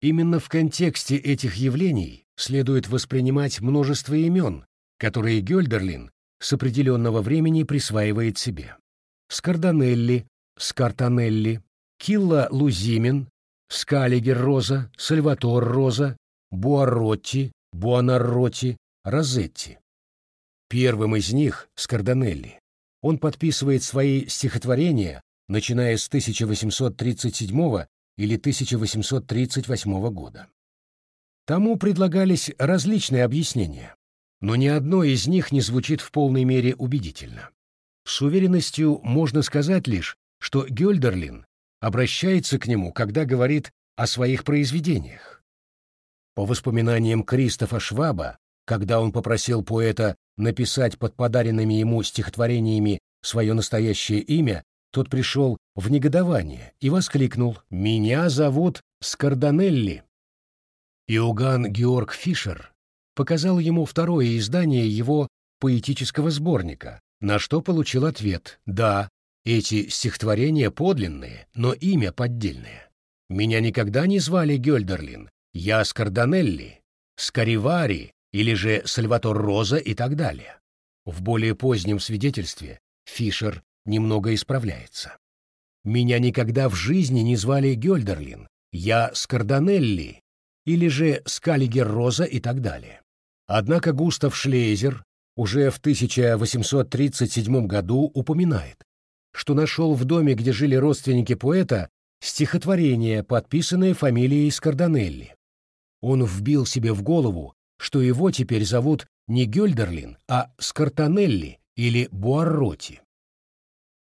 Именно в контексте этих явлений следует воспринимать множество имен, которые Гёльдерлин с определенного времени присваивает себе. Скарданелли, Скартанелли, Килла Лузимин, Скалигер Роза, Сальватор Роза, Буаротти, Буонаротти, Розетти. Первым из них, Скарданелли, он подписывает свои стихотворения, начиная с 1837 или 1838 года. Тому предлагались различные объяснения, но ни одно из них не звучит в полной мере убедительно. С уверенностью можно сказать лишь, что Гёльдерлин обращается к нему, когда говорит о своих произведениях. По воспоминаниям Кристофа Шваба, когда он попросил поэта написать под подаренными ему стихотворениями свое настоящее имя, тот пришел в негодование и воскликнул «Меня зовут Скарданелли». Иоганн Георг Фишер показал ему второе издание его поэтического сборника, на что получил ответ «Да, эти стихотворения подлинные, но имя поддельное. Меня никогда не звали Гёльдерлин, я Скарданелли, Скаривари или же Сальватор Роза и так далее. В более позднем свидетельстве Фишер немного исправляется. Меня никогда в жизни не звали Гёльдерлин, я Скарданелли или же Скалигер Роза и так далее. Однако Густав Шлейзер уже в 1837 году упоминает, что нашел в доме, где жили родственники поэта, стихотворение, подписанное фамилией Скарданелли. Он вбил себе в голову, что его теперь зовут не Гёльдерлин, а Скартанелли или Буарроти.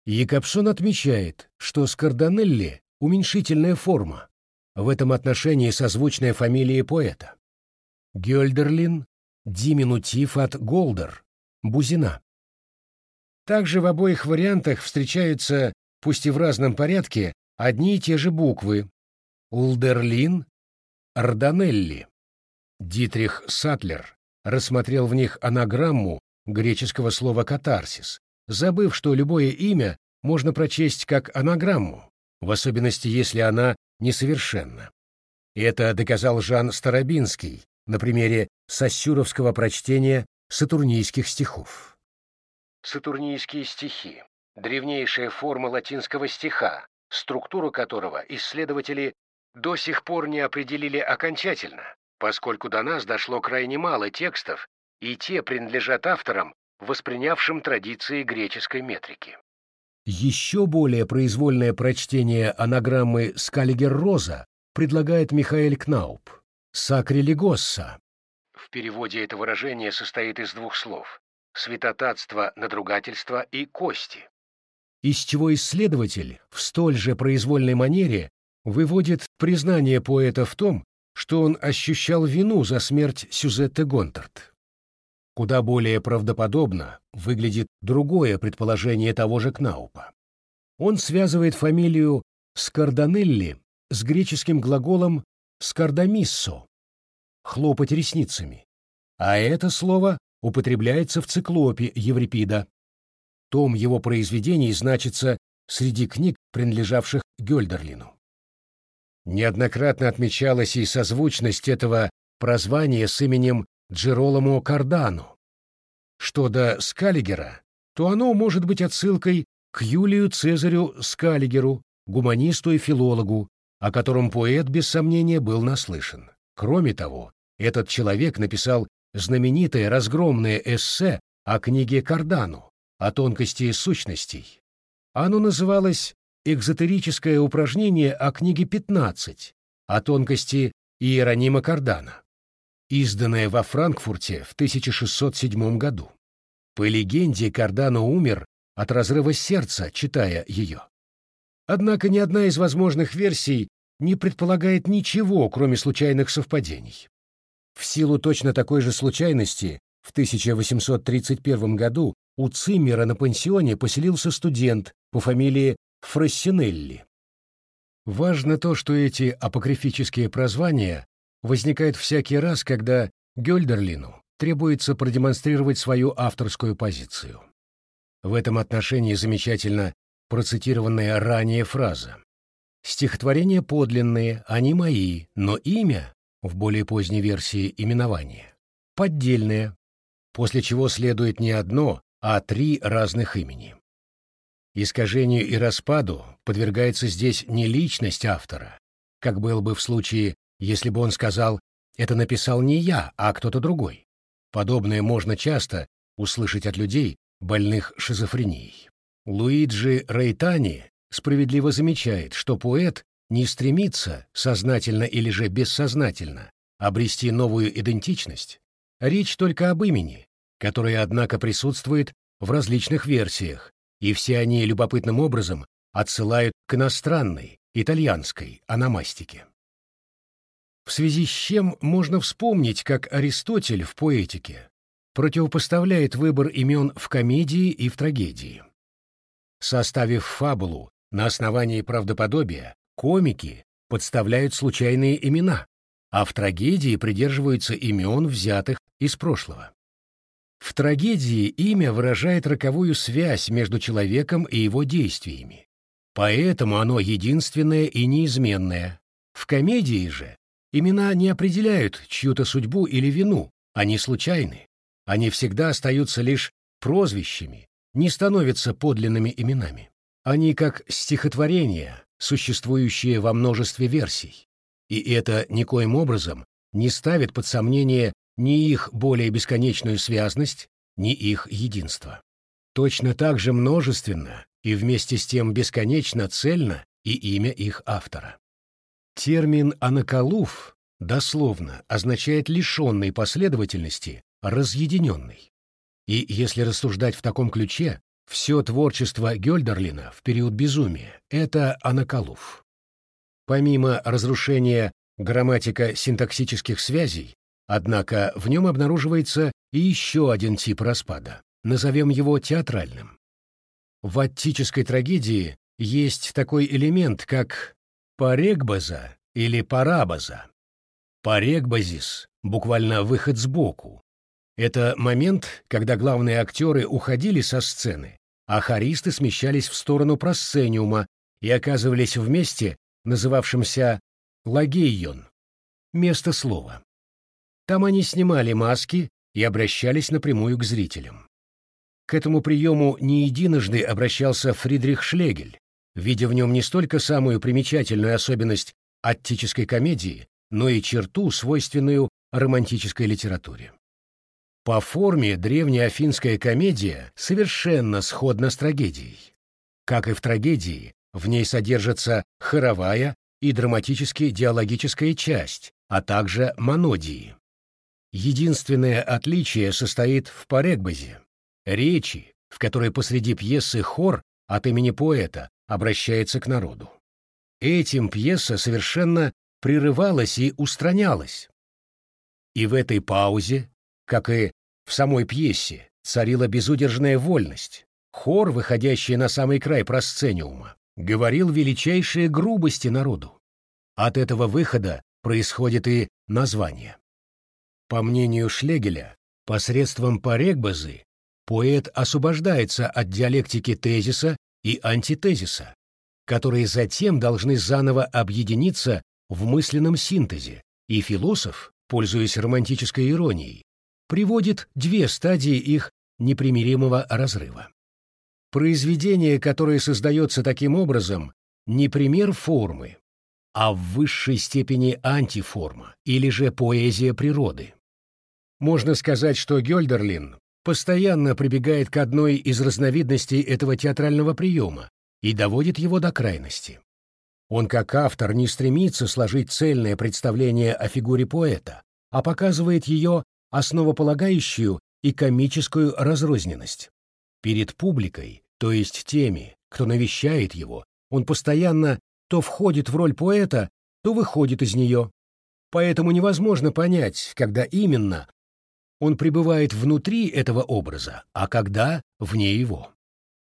Якобсон отмечает, что Скарданелли — уменьшительная форма, в этом отношении созвучная фамилии поэта. Гёльдерлин — диминутив от Голдер, Бузина. Также в обоих вариантах встречаются, пусть и в разном порядке, одни и те же буквы Улдерлин, Арданелли. Дитрих Сатлер рассмотрел в них анаграмму греческого слова «катарсис», забыв, что любое имя можно прочесть как анаграмму, в особенности если она несовершенна. Это доказал Жан Старобинский на примере сассюровского прочтения сатурнийских стихов. Сатурнийские стихи — древнейшая форма латинского стиха, структуру которого исследователи до сих пор не определили окончательно, поскольку до нас дошло крайне мало текстов, и те принадлежат авторам, воспринявшим традиции греческой метрики. Еще более произвольное прочтение анаграммы «Скаллигер-Роза» предлагает Михаэль Кнауп «Сакрилигосса». В переводе это выражение состоит из двух слов святотатство, надругательство и кости. Из чего исследователь в столь же произвольной манере выводит признание поэта в том, что он ощущал вину за смерть Сюзетты Гонтарт. Куда более правдоподобно выглядит другое предположение того же Кнаупа. Он связывает фамилию Скарданелли с греческим глаголом «скардамиссо» — «хлопать ресницами», а это слово употребляется в циклопе Еврипида. Том его произведений значится среди книг, принадлежавших Гёльдерлину. Неоднократно отмечалась и созвучность этого прозвания с именем Джероламо Кардано. Что до Скаллигера, то оно может быть отсылкой к Юлию Цезарю Скаллигеру, гуманисту и филологу, о котором поэт без сомнения был наслышан. Кроме того, этот человек написал знаменитое разгромное эссе о книге Кардану о тонкости сущностей. Оно называлось «Экзотерическое упражнение о книге 15 о тонкости Иеронима Кардана», изданное во Франкфурте в 1607 году. По легенде, Кардано умер от разрыва сердца, читая ее. Однако ни одна из возможных версий не предполагает ничего, кроме случайных совпадений. В силу точно такой же случайности в 1831 году у Циммера на пансионе поселился студент по фамилии Фрассинелли. Важно то, что эти апокрифические прозвания возникают всякий раз, когда Гёльдерлину требуется продемонстрировать свою авторскую позицию. В этом отношении замечательно процитированная ранее фраза Стихотворения подлинные, они мои, но имя, в более поздней версии именования, поддельное, после чего следует не одно, а три разных имени. Искажению и распаду подвергается здесь не личность автора, как было бы в случае, если бы он сказал «это написал не я, а кто-то другой». Подобное можно часто услышать от людей, больных шизофренией. Луиджи Рейтани справедливо замечает, что поэт не стремится, сознательно или же бессознательно, обрести новую идентичность. Речь только об имени, которое, однако, присутствует в различных версиях, и все они любопытным образом отсылают к иностранной, итальянской аномастике. В связи с чем можно вспомнить, как Аристотель в поэтике противопоставляет выбор имен в комедии и в трагедии. Составив фабулу на основании правдоподобия, комики подставляют случайные имена, а в трагедии придерживаются имен, взятых из прошлого. В трагедии имя выражает роковую связь между человеком и его действиями. Поэтому оно единственное и неизменное. В комедии же имена не определяют чью-то судьбу или вину, они случайны. Они всегда остаются лишь прозвищами, не становятся подлинными именами. Они как стихотворения, существующие во множестве версий. И это никоим образом не ставит под сомнение ни их более бесконечную связность, ни их единство. Точно так же множественно и вместе с тем бесконечно цельно и имя их автора. Термин «анакалуф» дословно означает лишенный последовательности, разъединенный. И если рассуждать в таком ключе, все творчество Гёльдерлина в период безумия — это анакалуф. Помимо разрушения грамматико-синтаксических связей, однако в нем обнаруживается и еще один тип распада. Назовем его театральным. В аттической трагедии есть такой элемент, как парегбаза или парабаза. Парегбазис — буквально выход сбоку. Это момент, когда главные актеры уходили со сцены, а хористы смещались в сторону просцениума и оказывались в месте, называвшемся лагейон — место слова. Там они снимали маски и обращались напрямую к зрителям. К этому приему не единожды обращался Фридрих Шлегель, видя в нем не столько самую примечательную особенность аттической комедии, но и черту, свойственную романтической литературе. По форме древняя афинская комедия совершенно сходна с трагедией. Как и в трагедии, в ней содержится хоровая и драматически-диалогическая часть, а также монодии. Единственное отличие состоит в парекбазе, речи, в которой посреди пьесы хор от имени поэта обращается к народу. Этим пьеса совершенно прерывалась и устранялась. И в этой паузе как и в самой пьесе, царила безудержная вольность. Хор, выходящий на самый край просцениума, говорил величайшие грубости народу. От этого выхода происходит и название. По мнению Шлегеля, посредством парегбазы поэт освобождается от диалектики тезиса и антитезиса, которые затем должны заново объединиться в мысленном синтезе, и философ, пользуясь романтической иронией, приводит две стадии их непримиримого разрыва. Произведение, которое создается таким образом, не пример формы, а в высшей степени антиформа или же поэзия природы. Можно сказать, что Гёльдерлин постоянно прибегает к одной из разновидностей этого театрального приема и доводит его до крайности. Он как автор не стремится сложить цельное представление о фигуре поэта, а показывает ее основополагающую и комическую разрозненность. Перед публикой, то есть теми, кто навещает его, он постоянно то входит в роль поэта, то выходит из нее. Поэтому невозможно понять, когда именно он пребывает внутри этого образа, а когда вне его.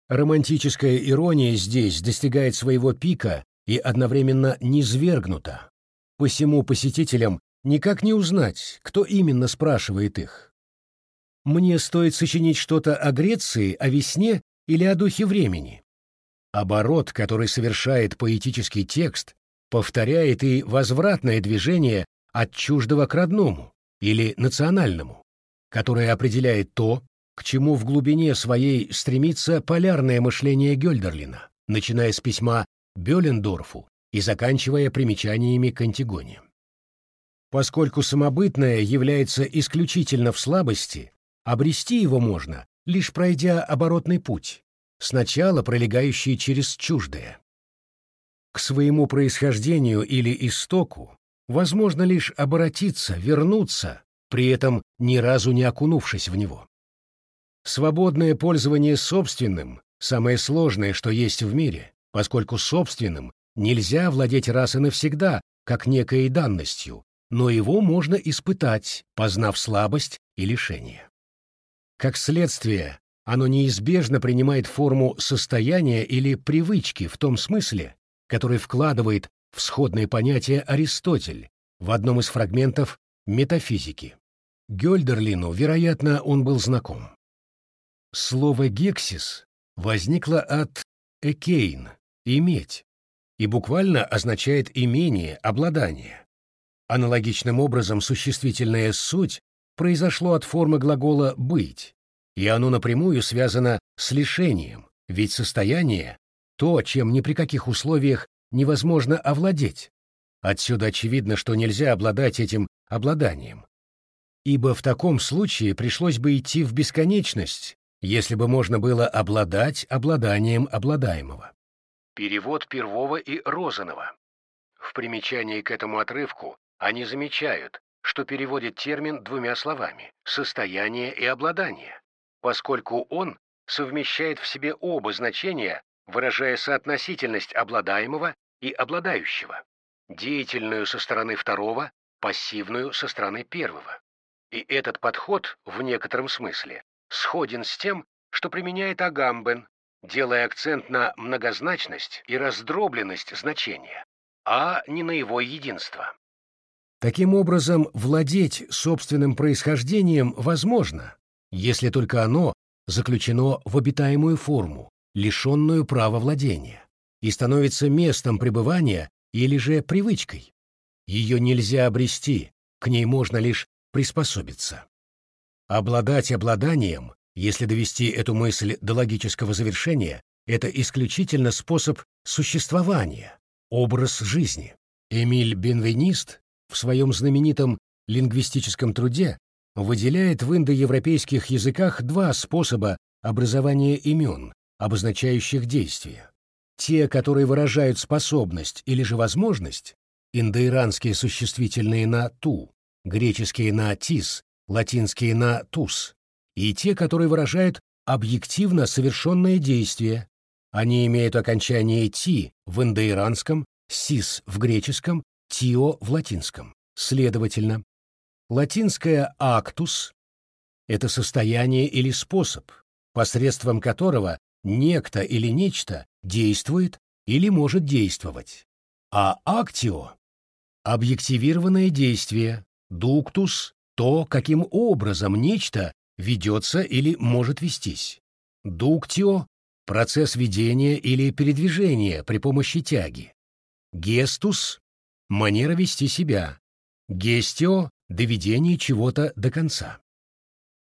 Романтическая ирония здесь достигает своего пика и одновременно низвергнута. Посему посетителям никак не узнать, кто именно спрашивает их. Мне стоит сочинить что-то о Греции, о весне или о духе времени. Оборот, который совершает поэтический текст, повторяет и возвратное движение от чуждого к родному или национальному, которое определяет то, к чему в глубине своей стремится полярное мышление Гёльдерлина, начиная с письма Бёлендорфу и заканчивая примечаниями к Антигоне. Поскольку самобытное является исключительно в слабости, обрести его можно, лишь пройдя оборотный путь, сначала пролегающий через чуждое. К своему происхождению или истоку возможно лишь обратиться, вернуться, при этом ни разу не окунувшись в него. Свободное пользование собственным – самое сложное, что есть в мире, поскольку собственным нельзя владеть раз и навсегда, как некой данностью, но его можно испытать, познав слабость и лишение. Как следствие, оно неизбежно принимает форму состояния или привычки в том смысле, который вкладывает в сходное понятие Аристотель в одном из фрагментов метафизики. Гёльдерлину, вероятно, он был знаком. Слово «гексис» возникло от «экейн» — «иметь», и буквально означает «имение», «обладание». Аналогичным образом существительная «суть» произошло от формы глагола «быть», и оно напрямую связано с лишением, ведь состояние — то, чем ни при каких условиях невозможно овладеть. Отсюда очевидно, что нельзя обладать этим обладанием. Ибо в таком случае пришлось бы идти в бесконечность, если бы можно было обладать обладанием обладаемого. Перевод Первого и Розанова. В примечании к этому отрывку они замечают, что переводит термин двумя словами «состояние» и «обладание», поскольку он совмещает в себе оба значения, выражая соотносительность обладаемого и обладающего, деятельную со стороны второго, пассивную со стороны первого. И этот подход, в некотором смысле, сходен с тем, что применяет Агамбен, делая акцент на многозначность и раздробленность значения, а не на его единство. Таким образом, владеть собственным происхождением возможно, если только оно заключено в обитаемую форму, лишенную права владения, и становится местом пребывания или же привычкой. Ее нельзя обрести, к ней можно лишь приспособиться. Обладать обладанием, если довести эту мысль до логического завершения, это исключительно способ существования, образ жизни. Эмиль Бенвенист в своем знаменитом лингвистическом труде выделяет в индоевропейских языках два способа образования имен, обозначающих действия. Те, которые выражают способность или же возможность, индоиранские существительные на «ту», греческие на «тис», латинские на «тус», и те, которые выражают объективно совершенное действие. Они имеют окончание «ти» в индоиранском, «сис» в греческом, «тио» в латинском. Следовательно, латинское «актус» — это состояние или способ, посредством которого некто или нечто действует или может действовать, а «актио» — объективированное действие, «дуктус» то, каким образом нечто ведется или может вестись. Дуктио – процесс ведения или передвижения при помощи тяги. Гестус – манера вести себя. Гестио – доведение чего-то до конца.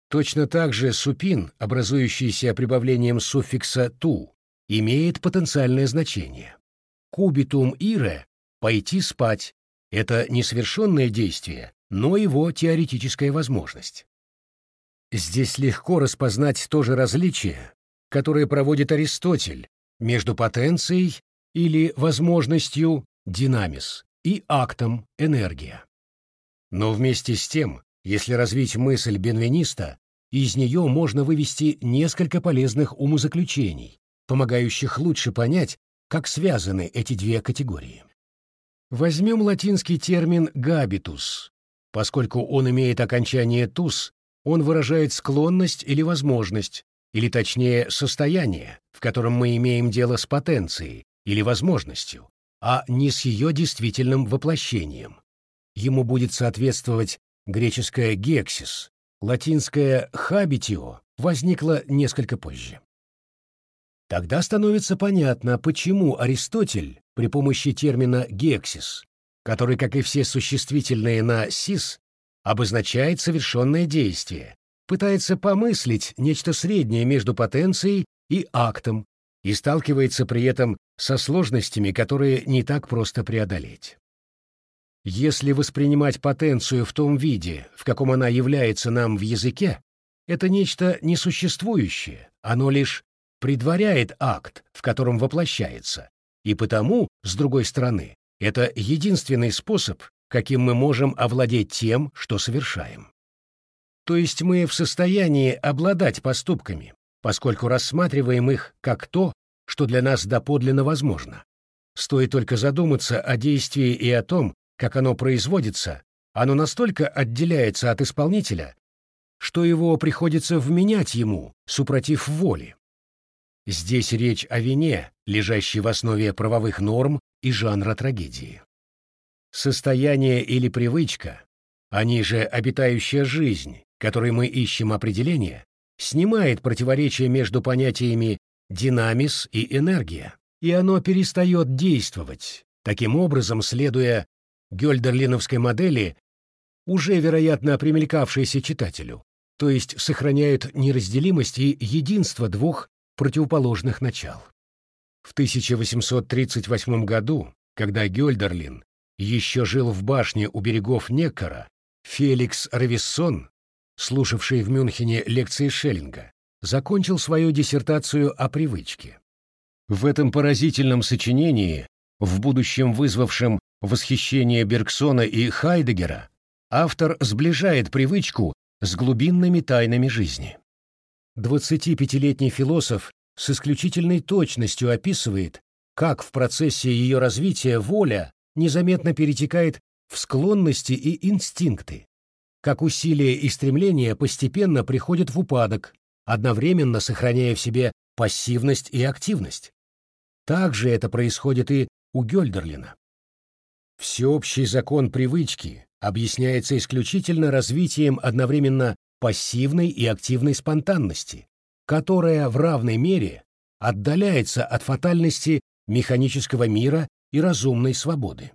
Точно так же супин, образующийся прибавлением суффикса «ту», имеет потенциальное значение. Кубитум ире – пойти спать – это несовершенное действие, но его теоретическая возможность. Здесь легко распознать то же различие, которое проводит Аристотель между потенцией или возможностью динамис и актом энергия. Но вместе с тем, если развить мысль бенвениста, из нее можно вывести несколько полезных умозаключений, помогающих лучше понять, как связаны эти две категории. Возьмем латинский термин «габитус», Поскольку он имеет окончание «тус», он выражает склонность или возможность, или точнее состояние, в котором мы имеем дело с потенцией или возможностью, а не с ее действительным воплощением. Ему будет соответствовать греческое «гексис», латинское «хабитио» возникло несколько позже. Тогда становится понятно, почему Аристотель при помощи термина «гексис», который, как и все существительные на «сис», обозначает совершенное действие, пытается помыслить нечто среднее между потенцией и актом и сталкивается при этом со сложностями, которые не так просто преодолеть. Если воспринимать потенцию в том виде, в каком она является нам в языке, это нечто несуществующее, оно лишь предваряет акт, в котором воплощается, и потому, с другой стороны, это единственный способ, каким мы можем овладеть тем, что совершаем. То есть мы в состоянии обладать поступками, поскольку рассматриваем их как то, что для нас доподлинно возможно. Стоит только задуматься о действии и о том, как оно производится, оно настолько отделяется от исполнителя, что его приходится вменять ему, супротив воли. Здесь речь о вине, лежащей в основе правовых норм и жанра трагедии. Состояние или привычка, они же обитающая жизнь, которой мы ищем определение, снимает противоречие между понятиями динамис и энергия, и оно перестает действовать, таким образом следуя гёльдерлиновской модели, уже, вероятно, примелькавшейся читателю, то есть сохраняют неразделимость и единство двух противоположных начал. В 1838 году, когда Гёльдерлин еще жил в башне у берегов Неккара, Феликс Рависсон, слушавший в Мюнхене лекции Шеллинга, закончил свою диссертацию о привычке. В этом поразительном сочинении, в будущем вызвавшем восхищение Бергсона и Хайдегера, автор сближает привычку с глубинными тайнами жизни. 25-летний философ с исключительной точностью описывает, как в процессе ее развития воля незаметно перетекает в склонности и инстинкты, как усилия и стремления постепенно приходят в упадок, одновременно сохраняя в себе пассивность и активность. Так же это происходит и у Гёльдерлина. Всеобщий закон привычки объясняется исключительно развитием одновременно пассивной и активной спонтанности, которая в равной мере отдаляется от фатальности механического мира и разумной свободы.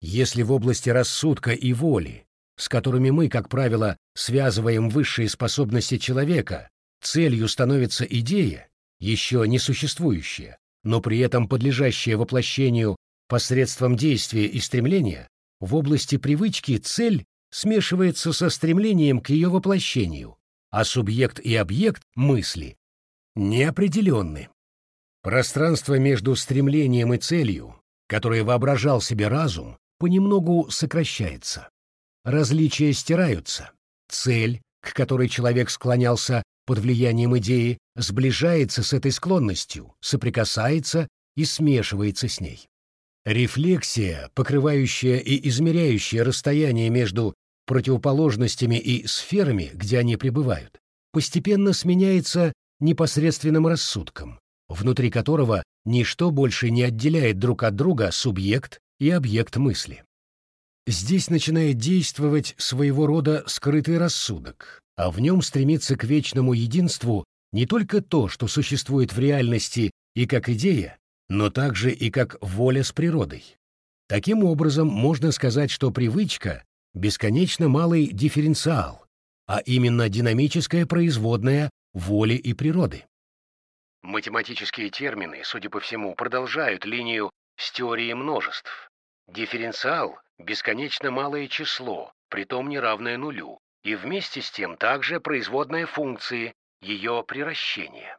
Если в области рассудка и воли, с которыми мы, как правило, связываем высшие способности человека, целью становится идея, еще не существующая, но при этом подлежащая воплощению посредством действия и стремления, в области привычки цель смешивается со стремлением к ее воплощению, а субъект и объект мысли неопределенны. Пространство между стремлением и целью, которое воображал себе разум, понемногу сокращается. Различия стираются. Цель, к которой человек склонялся под влиянием идеи, сближается с этой склонностью, соприкасается и смешивается с ней. Рефлексия, покрывающая и измеряющая расстояние между противоположностями и сферами, где они пребывают, постепенно сменяется непосредственным рассудком, внутри которого ничто больше не отделяет друг от друга субъект и объект мысли. Здесь начинает действовать своего рода скрытый рассудок, а в нем стремится к вечному единству не только то, что существует в реальности и как идея, но также и как воля с природой. Таким образом, можно сказать, что привычка — бесконечно малый дифференциал, а именно динамическая производная воли и природы. Математические термины, судя по всему, продолжают линию с теорией множеств. Дифференциал — бесконечно малое число, притом неравное нулю, и вместе с тем также производная функции, ее приращения.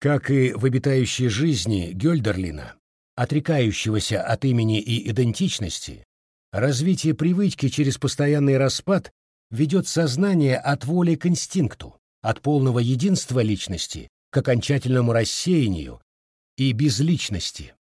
Как и в обитающей жизни Гёльдерлина, отрекающегося от имени и идентичности, развитие привычки через постоянный распад ведет сознание от воли к инстинкту, от полного единства личности к окончательному рассеянию и безличности.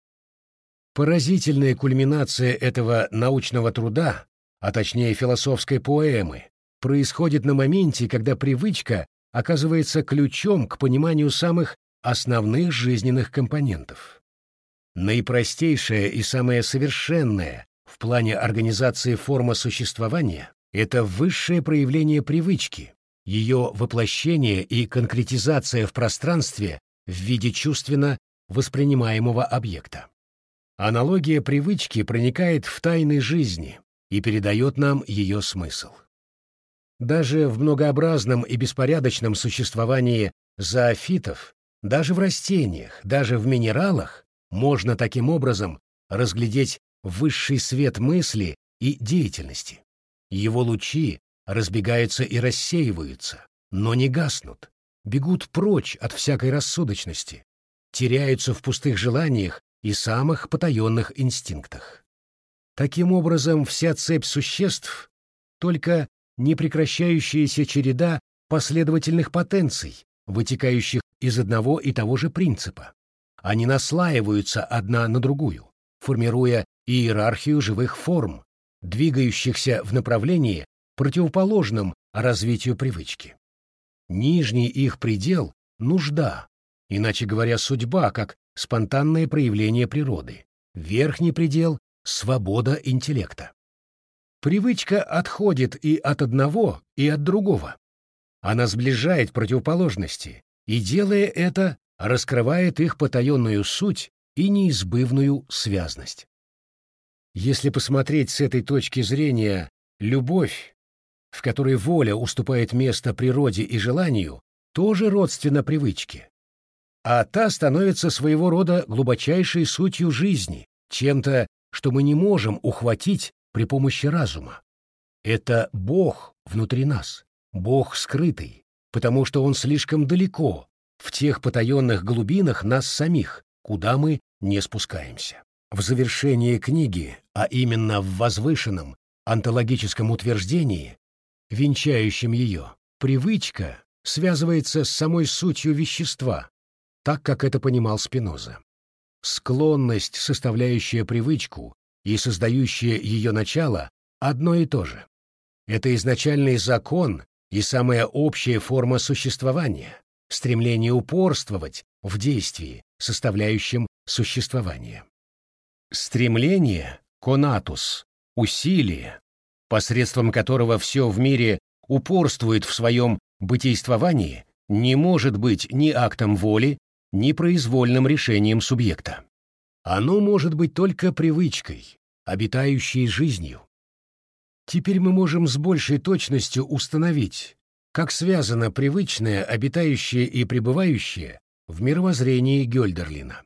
Поразительная кульминация этого научного труда, а точнее философской поэмы, происходит на моменте, когда привычка оказывается ключом к пониманию самых основных жизненных компонентов. Наипростейшая и самая совершенная в плане организации форма существования — это высшее проявление привычки, ее воплощение и конкретизация в пространстве в виде чувственно воспринимаемого объекта. Аналогия привычки проникает в тайны жизни и передает нам ее смысл. Даже в многообразном и беспорядочном существовании зоофитов, даже в растениях, даже в минералах можно таким образом разглядеть высший свет мысли и деятельности. Его лучи разбегаются и рассеиваются, но не гаснут, бегут прочь от всякой рассудочности, теряются в пустых желаниях и самых потаенных инстинктах. Таким образом, вся цепь существ — только непрекращающаяся череда последовательных потенций, вытекающих из одного и того же принципа. Они наслаиваются одна на другую, формируя иерархию живых форм, двигающихся в направлении, противоположном развитию привычки. Нижний их предел — нужда, иначе говоря, судьба, как спонтанное проявление природы. Верхний предел — свобода интеллекта. Привычка отходит и от одного, и от другого. Она сближает противоположности, и, делая это, раскрывает их потаенную суть и неизбывную связность. Если посмотреть с этой точки зрения, любовь, в которой воля уступает место природе и желанию, тоже родственна привычке. А та становится своего рода глубочайшей сутью жизни, чем-то, что мы не можем ухватить при помощи разума. Это Бог внутри нас, Бог скрытый, потому что Он слишком далеко, в тех потаенных глубинах нас самих, куда мы не спускаемся. В завершении книги, а именно в возвышенном онтологическом утверждении, венчающем ее, привычка связывается с самой сутью вещества, так как это понимал Спиноза. Склонность, составляющая привычку и создающая ее начало, одно и то же. Это изначальный закон и самая общая форма существования, стремление упорствовать в действии, составляющем существование. Стремление — конатус, усилие, посредством которого все в мире упорствует в своем бытийствовании, не может быть ни актом воли, ни произвольным решением субъекта. Оно может быть только привычкой, обитающей жизнью. Теперь мы можем с большей точностью установить, как связано привычное, обитающее и пребывающее в мировоззрении Гёльдерлина.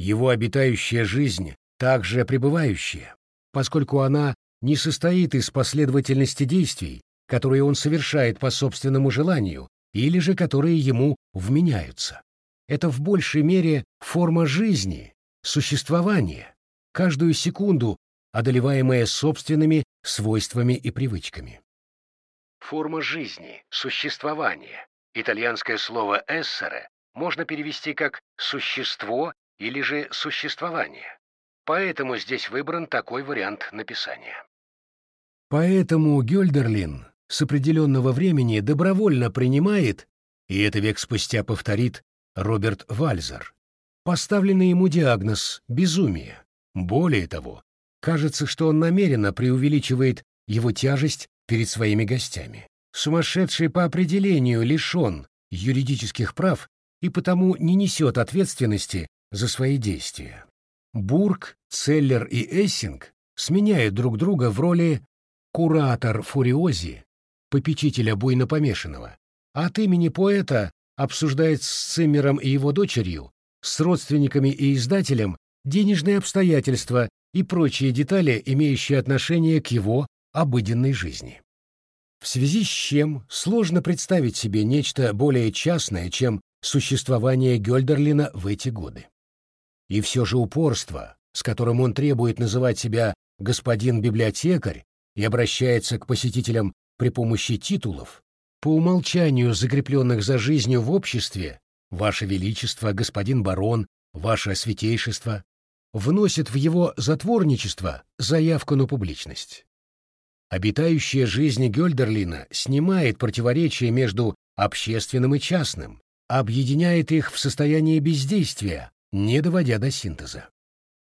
Его обитающая жизнь также пребывающая, поскольку она не состоит из последовательности действий, которые он совершает по собственному желанию или же которые ему вменяются. Это в большей мере форма жизни, существования, каждую секунду одолеваемая собственными свойствами и привычками. Форма жизни, существования. Итальянское слово «эссере» можно перевести как «существо» или же «существование». Поэтому здесь выбран такой вариант написания. Поэтому Гёльдерлин с определенного времени добровольно принимает, и это век спустя повторит Роберт Вальзер, поставленный ему диагноз «безумие». Более того, кажется, что он намеренно преувеличивает его тяжесть перед своими гостями. Сумасшедший по определению лишен юридических прав и потому не несет ответственности за свои действия. Бург, Целлер и Эссинг сменяют друг друга в роли куратор фуриози, попечителя буйнопомешанного, от имени поэта обсуждает с Циммером и его дочерью, с родственниками и издателем денежные обстоятельства и прочие детали, имеющие отношение к его обыденной жизни. В связи с чем сложно представить себе нечто более частное, чем существование Гёльдерлина в эти годы. И все же упорство, с которым он требует называть себя «господин библиотекарь» и обращается к посетителям при помощи титулов, по умолчанию закрепленных за жизнью в обществе, «Ваше Величество», «Господин барон», «Ваше Святейшество», вносит в его затворничество заявку на публичность. Обитающая жизнь Гёльдерлина снимает противоречие между общественным и частным, объединяет их в состоянии бездействия, не доводя до синтеза.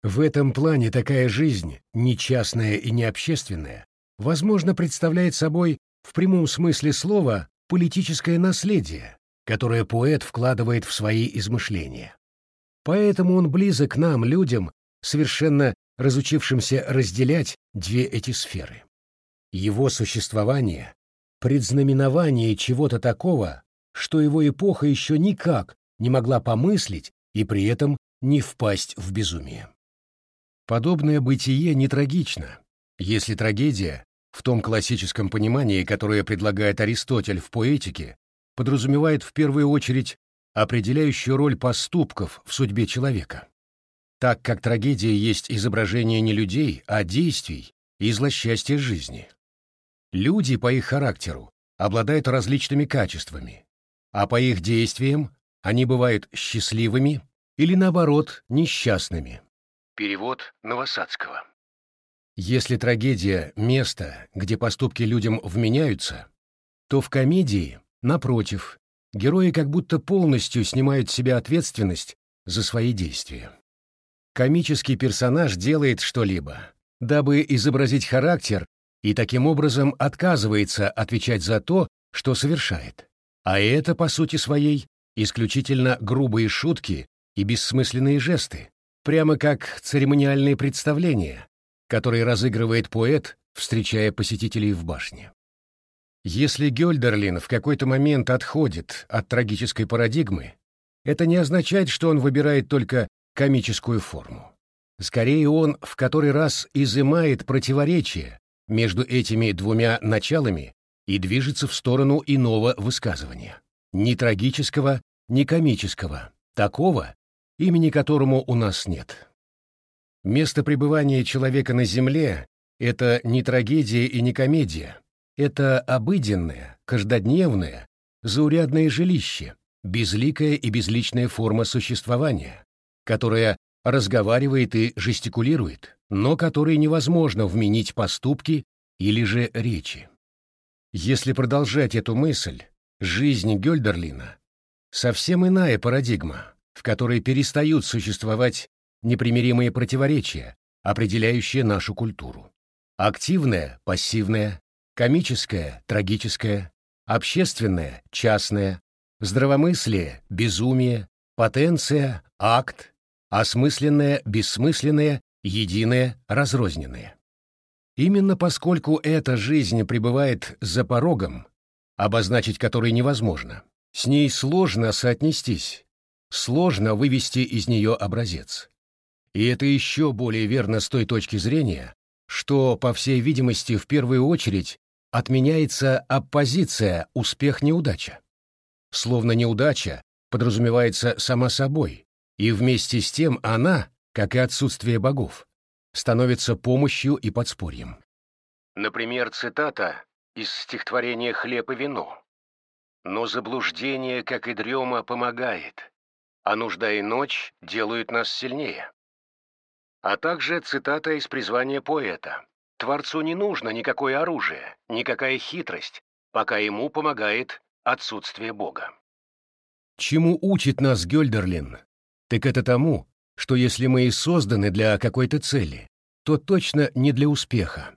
В этом плане такая жизнь, не частная и не общественная, возможно, представляет собой в прямом смысле слова политическое наследие, которое поэт вкладывает в свои измышления. Поэтому он близок к нам, людям, совершенно разучившимся разделять две эти сферы. Его существование — предзнаменование чего-то такого, что его эпоха еще никак не могла помыслить и при этом не впасть в безумие. Подобное бытие не трагично, если трагедия, в том классическом понимании, которое предлагает Аристотель в поэтике, подразумевает в первую очередь определяющую роль поступков в судьбе человека. Так как трагедия есть изображение не людей, а действий и злосчастья жизни. Люди по их характеру обладают различными качествами, а по их действиям они бывают счастливыми или, наоборот, несчастными. Перевод Новосадского. Если трагедия — место, где поступки людям вменяются, то в комедии, напротив, герои как будто полностью снимают с себя ответственность за свои действия. Комический персонаж делает что-либо, дабы изобразить характер, и таким образом отказывается отвечать за то, что совершает. А это, по сути своей, исключительно грубые шутки и бессмысленные жесты, прямо как церемониальные представления, которые разыгрывает поэт, встречая посетителей в башне. Если Гёльдерлин в какой-то момент отходит от трагической парадигмы, это не означает, что он выбирает только комическую форму. Скорее, он в который раз изымает противоречие между этими двумя началами и движется в сторону иного высказывания. Ни трагического, ни комического, такого, имени которому у нас нет. Место пребывания человека на Земле — это не трагедия и не комедия, это обыденное, каждодневное, заурядное жилище, безликая и безличная форма существования, которая разговаривает и жестикулирует, но которой невозможно вменить поступки или же речи. Если продолжать эту мысль, жизнь Гёльдерлина — совсем иная парадигма, в которой перестают существовать непримиримые противоречия, определяющие нашу культуру. Активная, пассивная, комическое, трагическое, общественное, частное, здравомыслие, безумие, потенция, акт, осмысленное, бессмысленное, единое, разрозненное. Именно поскольку эта жизнь пребывает за порогом, обозначить который невозможно, с ней сложно соотнестись, сложно вывести из нее образец. И это еще более верно с той точки зрения, что, по всей видимости, в первую очередь отменяется оппозиция успех-неудача. Словно неудача подразумевается сама собой, и вместе с тем она, как и отсутствие богов, становится помощью и подспорьем. Например, цитата из стихотворения «Хлеб и вино». «Но заблуждение, как и дрема, помогает, а нужда и ночь делают нас сильнее». А также цитата из призвания поэта Творцу не нужно никакое оружие, никакая хитрость, пока ему помогает отсутствие Бога. Чему учит нас Гёльдерлин? Так это тому, что если мы и созданы для какой-то цели, то точно не для успеха.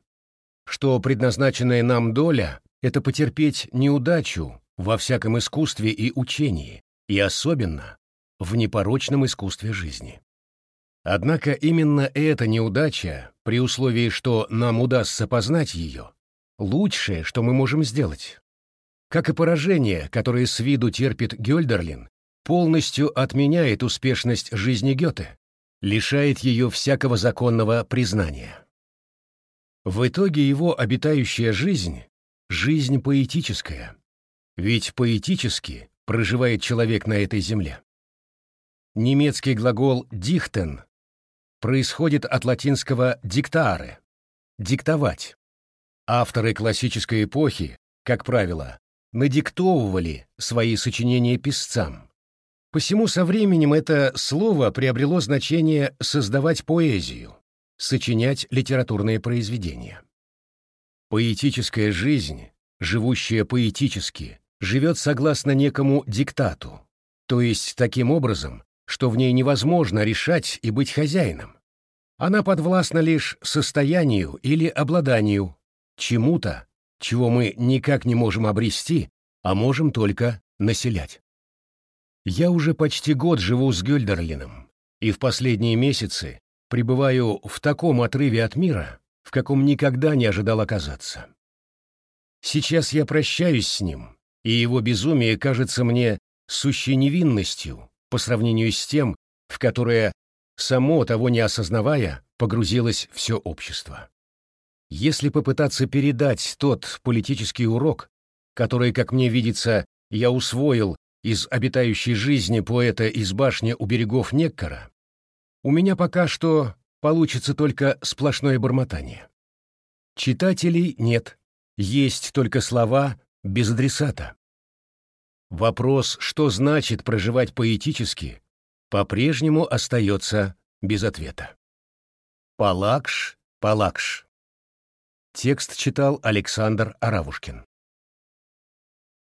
Что предназначенная нам доля — это потерпеть неудачу во всяком искусстве и учении, и особенно в непорочном искусстве жизни. Однако именно эта неудача, при условии, что нам удастся познать ее, лучшее, что мы можем сделать. Как и поражение, которое с виду терпит Гёльдерлин, полностью отменяет успешность жизни Гёте, лишает ее всякого законного признания. В итоге его обитающая жизнь — жизнь поэтическая, ведь поэтически проживает человек на этой земле. Немецкий глагол «дихтен» происходит от латинского «диктаре» — «диктовать». Авторы классической эпохи, как правило, надиктовывали свои сочинения писцам. Посему со временем это слово приобрело значение «создавать поэзию», сочинять литературные произведения. Поэтическая жизнь, живущая поэтически, живет согласно некому диктату, то есть таким образом, что в ней невозможно решать и быть хозяином. Она подвластна лишь состоянию или обладанию, чему-то, чего мы никак не можем обрести, а можем только населять. Я уже почти год живу с Гюльдерлином, и в последние месяцы пребываю в таком отрыве от мира, в каком никогда не ожидал оказаться. Сейчас я прощаюсь с ним, и его безумие кажется мне сущей невинностью по сравнению с тем, в которое, само того не осознавая, погрузилось все общество. Если попытаться передать тот политический урок, который, как мне видится, я усвоил из обитающей жизни поэта из башни у берегов Неккара, у меня пока что получится только сплошное бормотание. Читателей нет, есть только слова без адресата. Вопрос, что значит проживать поэтически, по-прежнему остается без ответа. Палакш, Палакш. Текст читал Александр Аравушкин.